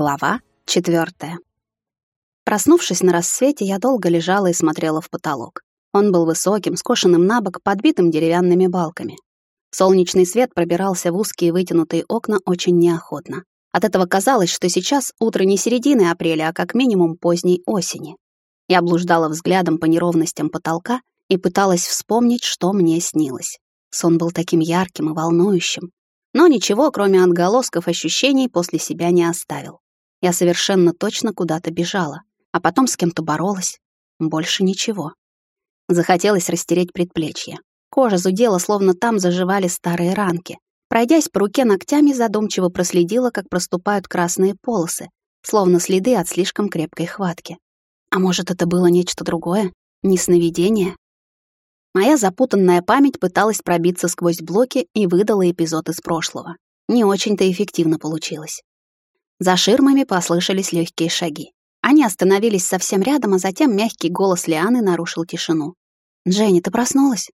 Глава четвертая. Проснувшись на рассвете, я долго лежала и смотрела в потолок. Он был высоким, скошенным на бок, подбитым деревянными балками. Солнечный свет пробирался в узкие вытянутые окна очень неохотно. От этого казалось, что сейчас утро не середины апреля, а как минимум поздней осени. Я блуждала взглядом по неровностям потолка и пыталась вспомнить, что мне снилось. Сон был таким ярким и волнующим, но ничего, кроме отголосков ощущений, после себя не оставил. Я совершенно точно куда-то бежала, а потом с кем-то боролась. Больше ничего. Захотелось растереть предплечье. Кожа зудела, словно там заживали старые ранки. Пройдясь по руке ногтями, задумчиво проследила, как проступают красные полосы, словно следы от слишком крепкой хватки. А может, это было нечто другое? Не сновидение? Моя запутанная память пыталась пробиться сквозь блоки и выдала эпизод из прошлого. Не очень-то эффективно получилось. За ширмами послышались легкие шаги. Они остановились совсем рядом, а затем мягкий голос Лианы нарушил тишину. «Дженни, ты проснулась?»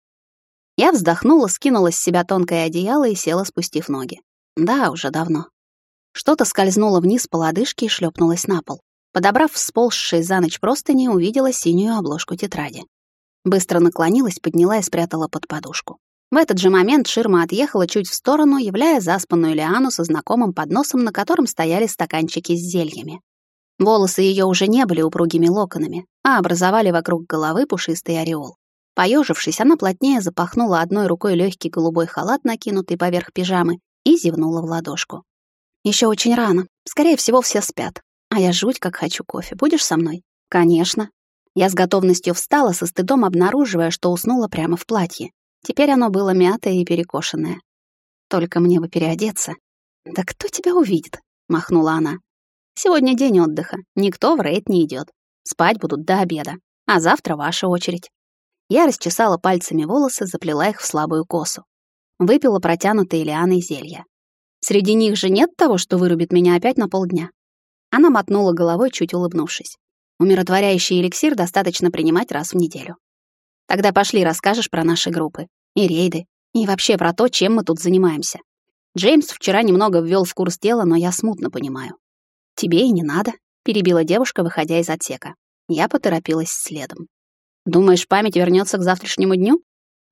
Я вздохнула, скинула с себя тонкое одеяло и села, спустив ноги. Да, уже давно. Что-то скользнуло вниз по лодыжке и шлепнулось на пол. Подобрав всползшие за ночь простыни, увидела синюю обложку тетради. Быстро наклонилась, подняла и спрятала под подушку. В этот же момент ширма отъехала чуть в сторону, являя заспанную Лиану со знакомым подносом, на котором стояли стаканчики с зельями. Волосы ее уже не были упругими локонами, а образовали вокруг головы пушистый ореол. Поежившись, она плотнее запахнула одной рукой легкий голубой халат, накинутый поверх пижамы, и зевнула в ладошку. Еще очень рано. Скорее всего, все спят. А я жуть как хочу кофе. Будешь со мной? Конечно. Я с готовностью встала, со стыдом обнаруживая, что уснула прямо в платье. Теперь оно было мятое и перекошенное. Только мне бы переодеться. «Да кто тебя увидит?» — махнула она. «Сегодня день отдыха. Никто в рейд не идет. Спать будут до обеда. А завтра ваша очередь». Я расчесала пальцами волосы, заплела их в слабую косу. Выпила протянутые лианой зелья. «Среди них же нет того, что вырубит меня опять на полдня?» Она мотнула головой, чуть улыбнувшись. Умиротворяющий эликсир достаточно принимать раз в неделю. Тогда пошли, расскажешь про наши группы. И рейды. И вообще про то, чем мы тут занимаемся. Джеймс вчера немного ввел в курс дела, но я смутно понимаю. Тебе и не надо, перебила девушка, выходя из отсека. Я поторопилась следом. Думаешь, память вернется к завтрашнему дню?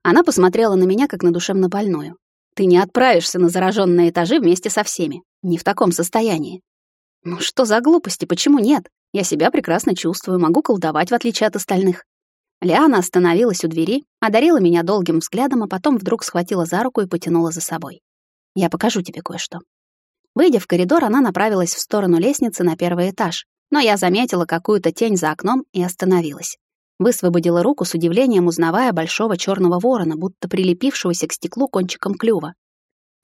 Она посмотрела на меня, как на душевно больную. Ты не отправишься на зараженные этажи вместе со всеми. Не в таком состоянии. Ну что за глупости, почему нет? Я себя прекрасно чувствую, могу колдовать, в отличие от остальных. Лиана остановилась у двери, одарила меня долгим взглядом, а потом вдруг схватила за руку и потянула за собой. «Я покажу тебе кое-что». Выйдя в коридор, она направилась в сторону лестницы на первый этаж, но я заметила какую-то тень за окном и остановилась. Высвободила руку с удивлением, узнавая большого черного ворона, будто прилепившегося к стеклу кончиком клюва.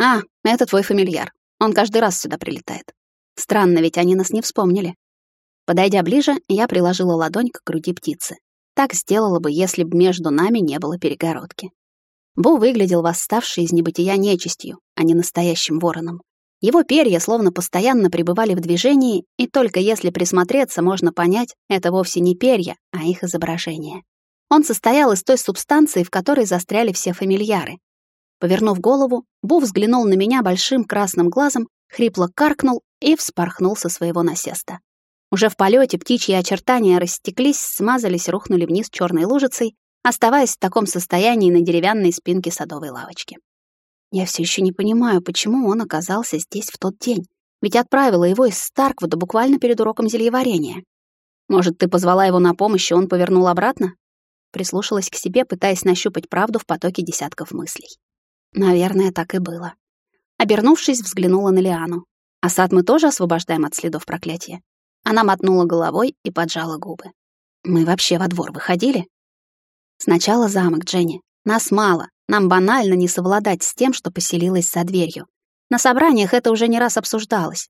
«А, это твой фамильяр. Он каждый раз сюда прилетает. Странно, ведь они нас не вспомнили. Подойдя ближе, я приложила ладонь к груди птицы. Так сделала бы, если бы между нами не было перегородки. Бу выглядел восставший из небытия нечистью, а не настоящим вороном. Его перья словно постоянно пребывали в движении, и только если присмотреться, можно понять, это вовсе не перья, а их изображение. Он состоял из той субстанции, в которой застряли все фамильяры. Повернув голову, Бу взглянул на меня большим красным глазом, хрипло каркнул и вспорхнул со своего насеста. Уже в полете птичьи очертания растеклись, смазались, рухнули вниз черной лужицей, оставаясь в таком состоянии на деревянной спинке садовой лавочки. Я все еще не понимаю, почему он оказался здесь в тот день. Ведь отправила его из Старквуда буквально перед уроком зельеварения. Может, ты позвала его на помощь, и он повернул обратно? Прислушалась к себе, пытаясь нащупать правду в потоке десятков мыслей. Наверное, так и было. Обернувшись, взглянула на Лиану. А сад мы тоже освобождаем от следов проклятия? Она мотнула головой и поджала губы. «Мы вообще во двор выходили?» «Сначала замок, Дженни. Нас мало. Нам банально не совладать с тем, что поселилось за дверью. На собраниях это уже не раз обсуждалось.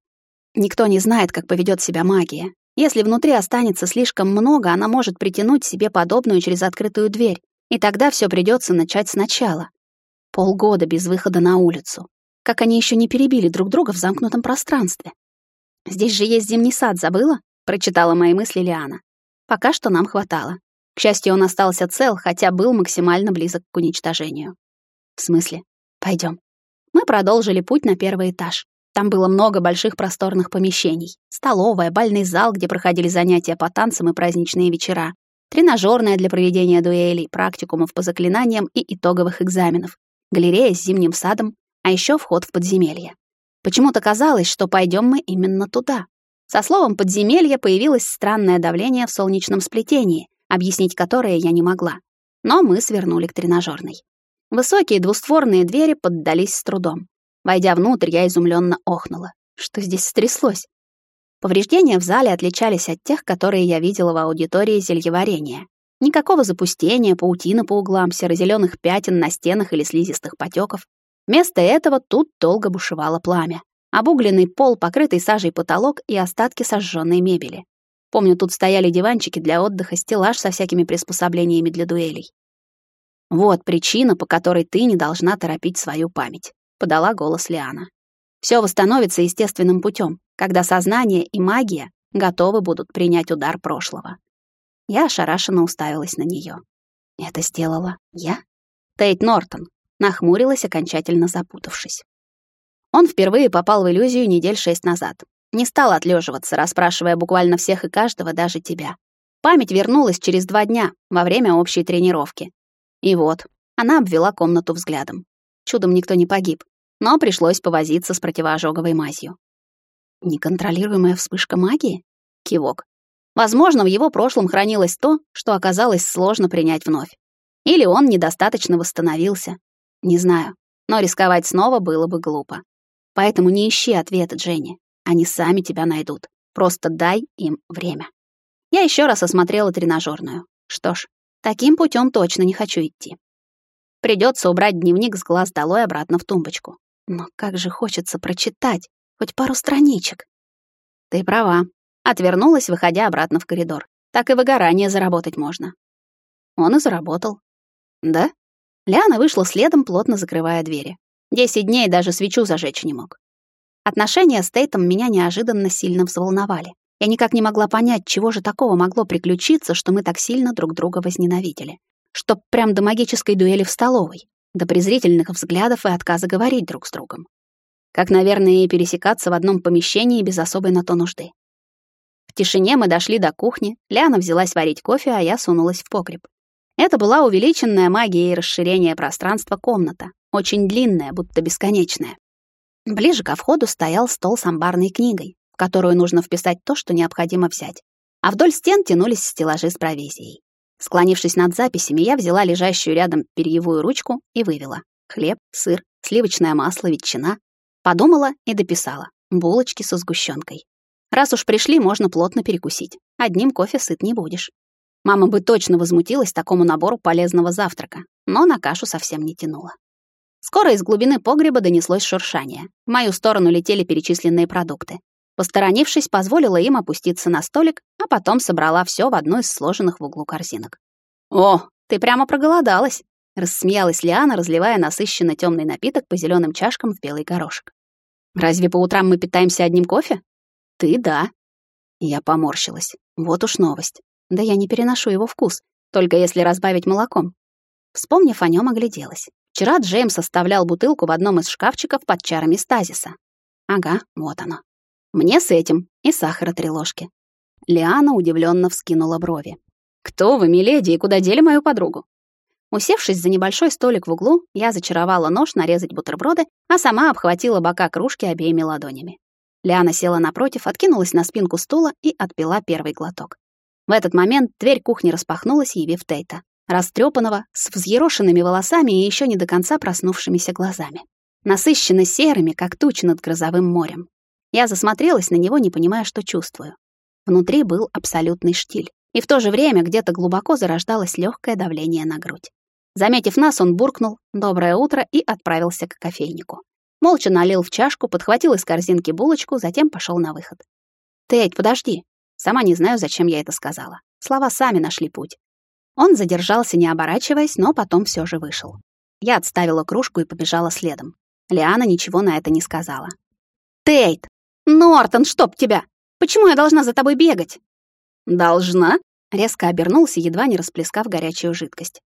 Никто не знает, как поведет себя магия. Если внутри останется слишком много, она может притянуть себе подобную через открытую дверь, и тогда все придется начать сначала. Полгода без выхода на улицу. Как они еще не перебили друг друга в замкнутом пространстве. «Здесь же есть зимний сад, забыла?» — прочитала мои мысли Лиана. «Пока что нам хватало. К счастью, он остался цел, хотя был максимально близок к уничтожению». «В смысле? Пойдем. Мы продолжили путь на первый этаж. Там было много больших просторных помещений. Столовая, бальный зал, где проходили занятия по танцам и праздничные вечера, тренажерная для проведения дуэлей, практикумов по заклинаниям и итоговых экзаменов, галерея с зимним садом, а еще вход в подземелье. Почему-то казалось, что пойдем мы именно туда. Со словом «подземелье» появилось странное давление в солнечном сплетении, объяснить которое я не могла. Но мы свернули к тренажерной. Высокие двустворные двери поддались с трудом. Войдя внутрь, я изумленно охнула. Что здесь стряслось? Повреждения в зале отличались от тех, которые я видела в аудитории зельеварения. Никакого запустения, паутины по углам, серо-зелёных пятен на стенах или слизистых потеков. Вместо этого тут долго бушевало пламя. Обугленный пол, покрытый сажей потолок и остатки сожженной мебели. Помню, тут стояли диванчики для отдыха, стеллаж со всякими приспособлениями для дуэлей. Вот причина, по которой ты не должна торопить свою память, подала голос Лиана. Все восстановится естественным путем, когда сознание и магия готовы будут принять удар прошлого. Я ошарашенно уставилась на нее. Это сделала я? Тейт Нортон нахмурилась, окончательно запутавшись. Он впервые попал в иллюзию недель шесть назад. Не стал отлеживаться, расспрашивая буквально всех и каждого, даже тебя. Память вернулась через два дня, во время общей тренировки. И вот, она обвела комнату взглядом. Чудом никто не погиб, но пришлось повозиться с противоожоговой мазью. Неконтролируемая вспышка магии? Кивок. Возможно, в его прошлом хранилось то, что оказалось сложно принять вновь. Или он недостаточно восстановился. Не знаю, но рисковать снова было бы глупо. Поэтому не ищи ответа, Дженни. Они сами тебя найдут. Просто дай им время. Я еще раз осмотрела тренажерную. Что ж, Таким путем точно не хочу идти. Придется убрать дневник с глаз долой обратно в тумбочку. Но как же хочется прочитать хоть пару страничек. Ты права. Отвернулась, выходя обратно в коридор. Так и выгорание заработать можно. Он и заработал. Да? Ляна вышла следом, плотно закрывая двери. Десять дней даже свечу зажечь не мог. Отношения с Тейтом меня неожиданно сильно взволновали. Я никак не могла понять, чего же такого могло приключиться, что мы так сильно друг друга возненавидели. Чтоб прям до магической дуэли в столовой, до презрительных взглядов и отказа говорить друг с другом. Как, наверное, и пересекаться в одном помещении без особой на то нужды. В тишине мы дошли до кухни, Ляна взялась варить кофе, а я сунулась в погреб. Это была увеличенная магией расширения пространства комната, очень длинная, будто бесконечная. Ближе ко входу стоял стол с амбарной книгой, которую нужно вписать то, что необходимо взять. А вдоль стен тянулись стеллажи с провизией. Склонившись над записями, я взяла лежащую рядом перьевую ручку и вывела. Хлеб, сыр, сливочное масло, ветчина. Подумала и дописала. Булочки со сгущенкой. Раз уж пришли, можно плотно перекусить. Одним кофе сыт не будешь. Мама бы точно возмутилась такому набору полезного завтрака, но на кашу совсем не тянула. Скоро из глубины погреба донеслось шуршание. В мою сторону летели перечисленные продукты. Посторонившись, позволила им опуститься на столик, а потом собрала все в одну из сложенных в углу корзинок. «О, ты прямо проголодалась!» — рассмеялась Лиана, разливая насыщенно темный напиток по зеленым чашкам в белый горошек. «Разве по утрам мы питаемся одним кофе?» «Ты — да». Я поморщилась. Вот уж новость. Да я не переношу его вкус, только если разбавить молоком. Вспомнив о нем, огляделась. Вчера Джеймс оставлял бутылку в одном из шкафчиков под чарами стазиса. Ага, вот оно. Мне с этим и сахара три ложки. Лиана удивленно вскинула брови. Кто вы, миледи, и куда дели мою подругу? Усевшись за небольшой столик в углу, я зачаровала нож нарезать бутерброды, а сама обхватила бока кружки обеими ладонями. Лиана села напротив, откинулась на спинку стула и отпила первый глоток. В этот момент дверь кухни распахнулась, явив Тейта, растрепанного, с взъерошенными волосами и еще не до конца проснувшимися глазами. Насыщенно серыми, как тучи над грозовым морем. Я засмотрелась на него, не понимая, что чувствую. Внутри был абсолютный штиль, и в то же время где-то глубоко зарождалось легкое давление на грудь. Заметив нас, он буркнул «Доброе утро» и отправился к кофейнику. Молча налил в чашку, подхватил из корзинки булочку, затем пошел на выход. «Тедь, подожди!» Сама не знаю, зачем я это сказала. Слова сами нашли путь. Он задержался, не оборачиваясь, но потом все же вышел. Я отставила кружку и побежала следом. Лиана ничего на это не сказала. «Тейт!» «Нортон, чтоб тебя! Почему я должна за тобой бегать?» «Должна?» — резко обернулся, едва не расплескав горячую жидкость.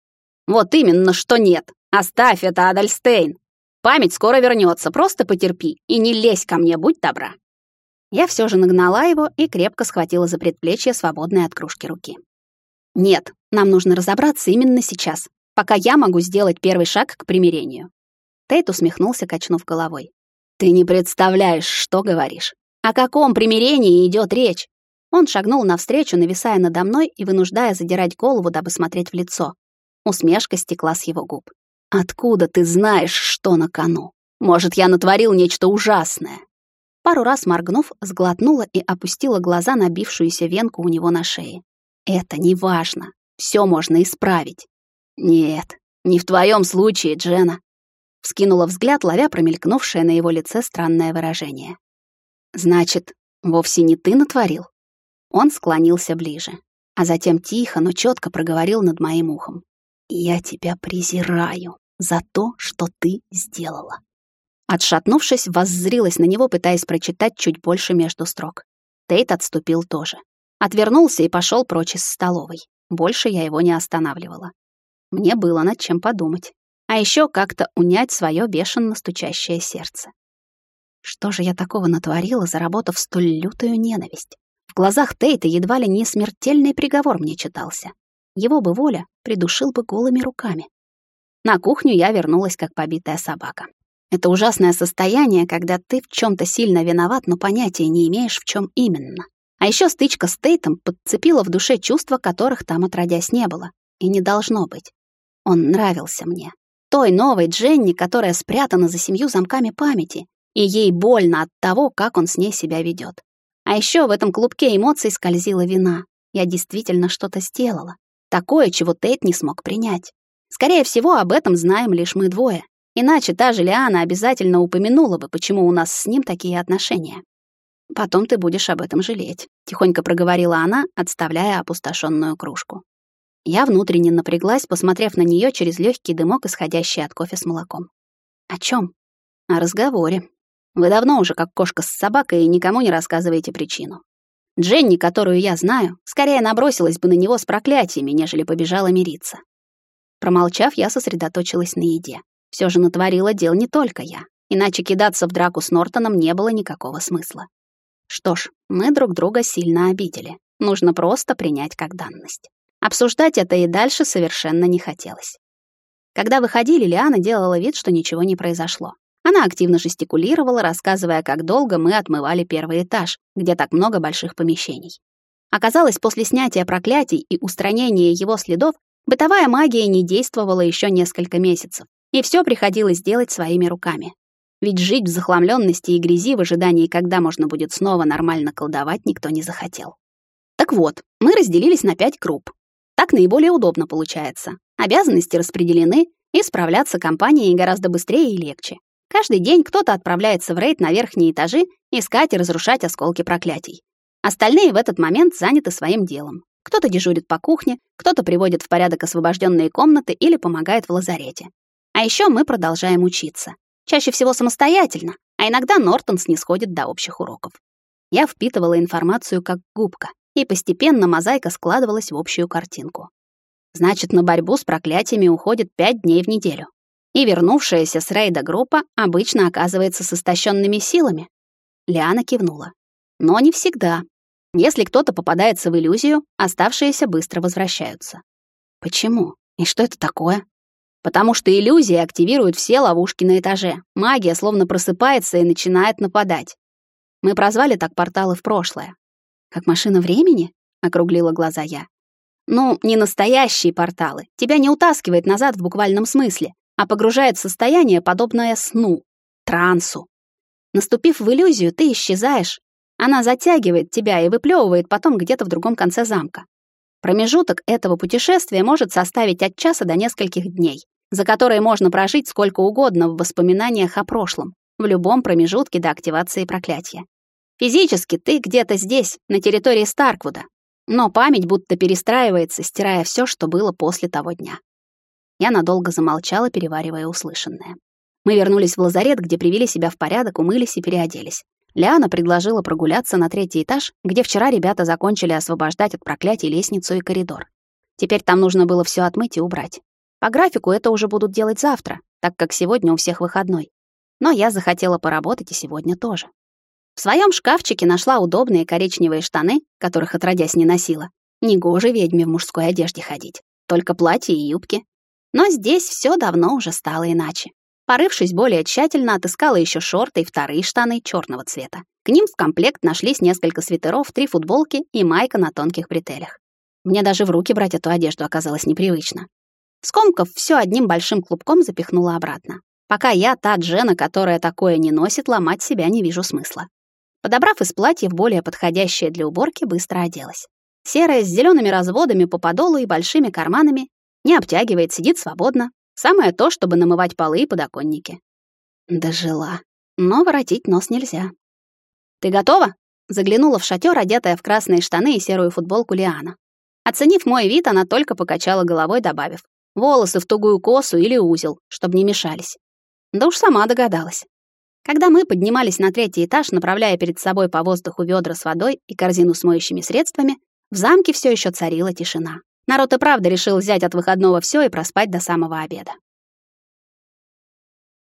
«Вот именно, что нет! Оставь это, Адальстейн!» Память скоро вернется, просто потерпи и не лезь ко мне, будь добра». Я все же нагнала его и крепко схватила за предплечье свободной от кружки руки. «Нет, нам нужно разобраться именно сейчас, пока я могу сделать первый шаг к примирению». Тейт усмехнулся, качнув головой. «Ты не представляешь, что говоришь. О каком примирении идет речь?» Он шагнул навстречу, нависая надо мной и вынуждая задирать голову, дабы смотреть в лицо. Усмешка стекла с его губ. «Откуда ты знаешь, что на кону? Может, я натворил нечто ужасное?» Пару раз моргнув, сглотнула и опустила глаза на бившуюся венку у него на шее. «Это не важно. Все можно исправить». «Нет, не в твоем случае, Джена», — вскинула взгляд, ловя промелькнувшее на его лице странное выражение. «Значит, вовсе не ты натворил?» Он склонился ближе, а затем тихо, но четко проговорил над моим ухом. «Я тебя презираю за то, что ты сделала». Отшатнувшись, воззрилась на него, пытаясь прочитать чуть больше между строк. Тейт отступил тоже. Отвернулся и пошел прочь из столовой. Больше я его не останавливала. Мне было над чем подумать. А еще как-то унять свое бешено стучащее сердце. Что же я такого натворила, заработав столь лютую ненависть? В глазах Тейта едва ли не смертельный приговор мне читался. Его бы воля придушил бы голыми руками. На кухню я вернулась, как побитая собака. Это ужасное состояние, когда ты в чем то сильно виноват, но понятия не имеешь, в чем именно. А еще стычка с Тейтом подцепила в душе чувства, которых там отродясь не было. И не должно быть. Он нравился мне. Той новой Дженни, которая спрятана за семью замками памяти, и ей больно от того, как он с ней себя ведет. А еще в этом клубке эмоций скользила вина. Я действительно что-то сделала. Такое, чего Тейт не смог принять. Скорее всего, об этом знаем лишь мы двое. Иначе та же Лиана обязательно упомянула бы, почему у нас с ним такие отношения. Потом ты будешь об этом жалеть, тихонько проговорила она, отставляя опустошенную кружку. Я внутренне напряглась, посмотрев на нее через легкий дымок, исходящий от кофе с молоком. О чем? О разговоре. Вы давно уже как кошка с собакой и никому не рассказываете причину. Дженни, которую я знаю, скорее набросилась бы на него с проклятиями, нежели побежала мириться. Промолчав, я сосредоточилась на еде. Все же натворила дел не только я, иначе кидаться в драку с Нортоном не было никакого смысла. Что ж, мы друг друга сильно обидели. Нужно просто принять как данность. Обсуждать это и дальше совершенно не хотелось. Когда выходили, Лиана делала вид, что ничего не произошло. Она активно жестикулировала, рассказывая, как долго мы отмывали первый этаж, где так много больших помещений. Оказалось, после снятия проклятий и устранения его следов, бытовая магия не действовала еще несколько месяцев, и все приходилось делать своими руками. Ведь жить в захламленности и грязи в ожидании, когда можно будет снова нормально колдовать, никто не захотел. Так вот, мы разделились на пять групп. Так наиболее удобно получается. Обязанности распределены, и справляться компанией гораздо быстрее и легче. Каждый день кто-то отправляется в рейд на верхние этажи искать и разрушать осколки проклятий. Остальные в этот момент заняты своим делом. Кто-то дежурит по кухне, кто-то приводит в порядок освобожденные комнаты или помогает в лазарете. А еще мы продолжаем учиться. Чаще всего самостоятельно, а иногда Нортон снисходит до общих уроков. Я впитывала информацию как губка, и постепенно мозаика складывалась в общую картинку. Значит, на борьбу с проклятиями уходит пять дней в неделю. И вернувшаяся с рейда группа обычно оказывается с истощенными силами. Лиана кивнула. Но не всегда. Если кто-то попадается в иллюзию, оставшиеся быстро возвращаются. Почему? И что это такое? Потому что иллюзии активируют все ловушки на этаже. Магия словно просыпается и начинает нападать. Мы прозвали так порталы в прошлое. Как машина времени? округлила глаза я. Ну, не настоящие порталы. Тебя не утаскивает назад в буквальном смысле, а погружает в состояние, подобное сну, трансу. Наступив в иллюзию, ты исчезаешь. Она затягивает тебя и выплевывает потом где-то в другом конце замка. Промежуток этого путешествия может составить от часа до нескольких дней за которые можно прожить сколько угодно в воспоминаниях о прошлом, в любом промежутке до активации проклятия. Физически ты где-то здесь, на территории Старквуда, но память будто перестраивается, стирая все, что было после того дня. Я надолго замолчала, переваривая услышанное. Мы вернулись в лазарет, где привели себя в порядок, умылись и переоделись. Лиана предложила прогуляться на третий этаж, где вчера ребята закончили освобождать от проклятий лестницу и коридор. Теперь там нужно было все отмыть и убрать. По графику это уже будут делать завтра, так как сегодня у всех выходной. Но я захотела поработать и сегодня тоже. В своем шкафчике нашла удобные коричневые штаны, которых отродясь не носила. Негоже ведьме в мужской одежде ходить, только платья и юбки. Но здесь все давно уже стало иначе. Порывшись более тщательно, отыскала еще шорты и вторые штаны черного цвета. К ним в комплект нашлись несколько свитеров, три футболки и майка на тонких бретелях. Мне даже в руки брать эту одежду оказалось непривычно. Скомков все одним большим клубком запихнула обратно. Пока я, та Джена, которая такое не носит, ломать себя не вижу смысла. Подобрав из платьев более подходящее для уборки, быстро оделась. Серая с зелеными разводами по подолу и большими карманами, не обтягивает, сидит свободно. Самое то, чтобы намывать полы и подоконники. Дожила. Но воротить нос нельзя. «Ты готова?» Заглянула в шатер, одетая в красные штаны и серую футболку Лиана. Оценив мой вид, она только покачала головой, добавив. Волосы в тугую косу или узел, чтобы не мешались. Да уж сама догадалась. Когда мы поднимались на третий этаж, направляя перед собой по воздуху ведра с водой и корзину с моющими средствами, в замке все еще царила тишина. Народ и правда решил взять от выходного все и проспать до самого обеда.